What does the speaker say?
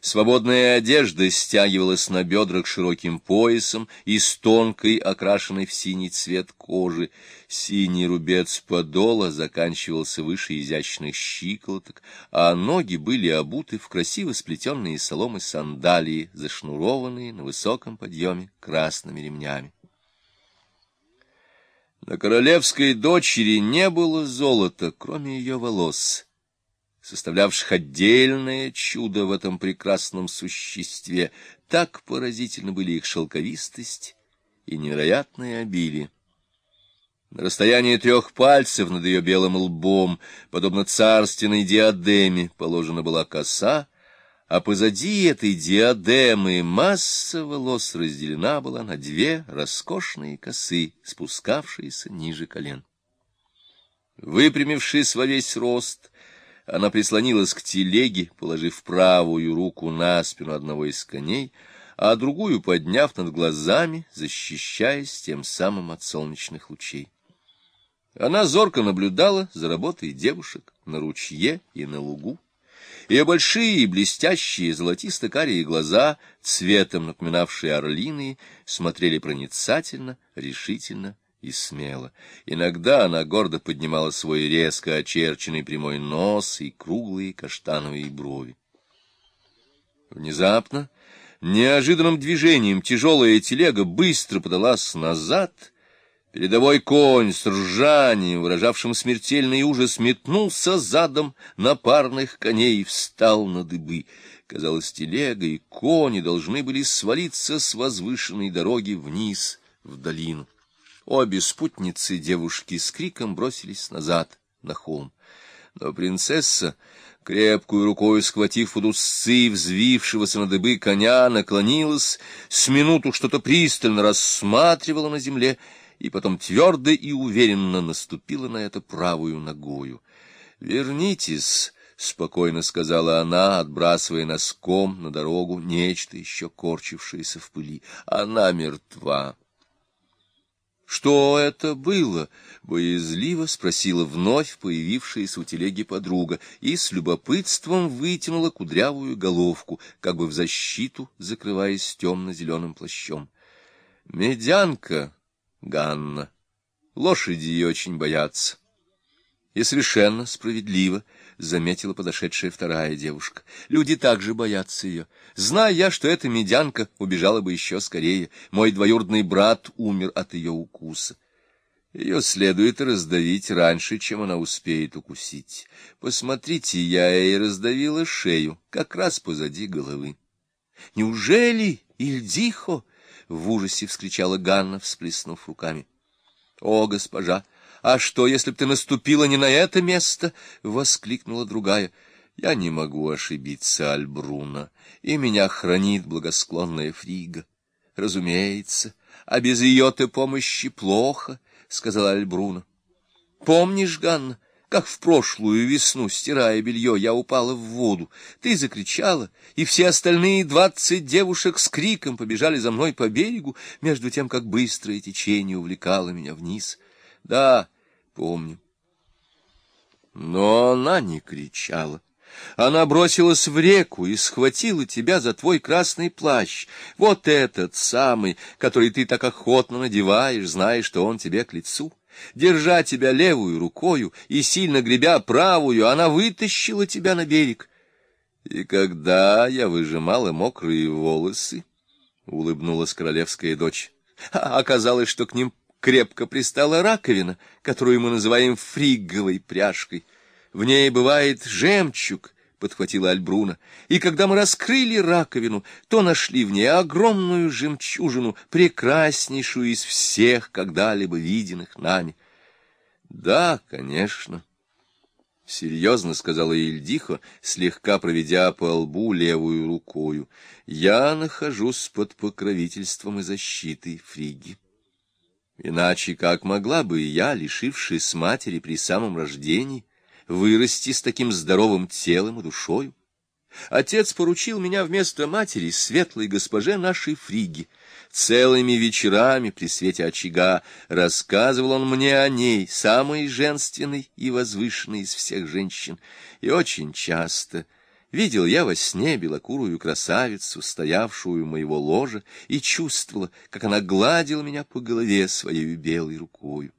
Свободная одежда стягивалась на бедрах широким поясом и с тонкой, окрашенной в синий цвет кожи. Синий рубец подола заканчивался выше изящных щиколоток, а ноги были обуты в красиво сплетенные соломы сандалии, зашнурованные на высоком подъеме красными ремнями. На королевской дочери не было золота, кроме ее волос — составлявших отдельное чудо в этом прекрасном существе, так поразительно были их шелковистость и невероятное обилие. На расстоянии трех пальцев над ее белым лбом, подобно царственной диадеме, положена была коса, а позади этой диадемы масса волос разделена была на две роскошные косы, спускавшиеся ниже колен. Выпрямившись во весь рост, она прислонилась к телеге, положив правую руку на спину одного из коней, а другую подняв над глазами, защищаясь тем самым от солнечных лучей. Она зорко наблюдала за работой девушек на ручье и на лугу. Ее большие блестящие золотисто-карие глаза, цветом напоминавшие орлиные, смотрели проницательно, решительно и смело. Иногда она гордо поднимала свой резко очерченный прямой нос и круглые каштановые брови. Внезапно, неожиданным движением тяжелая телега быстро подалась назад. Передовой конь с ржанием, выражавшим смертельный ужас, метнулся задом на парных коней и встал на дыбы. Казалось, телега и кони должны были свалиться с возвышенной дороги вниз в долину. Обе спутницы девушки с криком бросились назад, на холм. Но принцесса, крепкую рукой схватив под усы взвившегося на дыбы коня, наклонилась, с минуту что-то пристально рассматривала на земле и потом твердо и уверенно наступила на это правую ногою. «Вернитесь!» — спокойно сказала она, отбрасывая носком на дорогу нечто еще корчившееся в пыли. «Она мертва!» Что это было? Боязливо спросила вновь появившаяся у телеги подруга и с любопытством вытянула кудрявую головку, как бы в защиту, закрываясь темно-зеленым плащом. Медянка, Ганна. Лошади ее очень боятся. И совершенно справедливо —— заметила подошедшая вторая девушка. Люди также боятся ее. Зная я, что эта медянка убежала бы еще скорее. Мой двоюродный брат умер от ее укуса. Ее следует раздавить раньше, чем она успеет укусить. Посмотрите, я ей раздавила шею, как раз позади головы. — Неужели, Ильдихо? — в ужасе вскричала Ганна, всплеснув руками. — О, госпожа! — «А что, если б ты наступила не на это место?» — воскликнула другая. «Я не могу ошибиться, Альбруна, и меня хранит благосклонная Фрига. Разумеется, а без ее-то помощи плохо», — сказала Альбруна. «Помнишь, Ганна, как в прошлую весну, стирая белье, я упала в воду. Ты закричала, и все остальные двадцать девушек с криком побежали за мной по берегу, между тем, как быстрое течение увлекало меня вниз. Да, помню. Но она не кричала. Она бросилась в реку и схватила тебя за твой красный плащ. Вот этот самый, который ты так охотно надеваешь, зная, что он тебе к лицу. Держа тебя левую рукою и сильно гребя правую, она вытащила тебя на берег. И когда я выжимала мокрые волосы, — улыбнулась королевская дочь, — оказалось, что к ним крепко пристала раковина, которую мы называем фригговой пряжкой. В ней бывает жемчуг, — подхватила Альбруна, — и когда мы раскрыли раковину, то нашли в ней огромную жемчужину, прекраснейшую из всех когда-либо виденных нами. — Да, конечно. — серьезно сказала Ильдиха, слегка проведя по лбу левую рукою. — Я нахожусь под покровительством и защитой Фриги. Иначе как могла бы я, лишившись матери при самом рождении, вырасти с таким здоровым телом и душою? Отец поручил меня вместо матери светлой госпоже нашей Фриги. Целыми вечерами при свете очага рассказывал он мне о ней, самой женственной и возвышенной из всех женщин, и очень часто Видел я во сне белокурую красавицу, стоявшую у моего ложа, и чувствовала, как она гладила меня по голове своей белой рукою.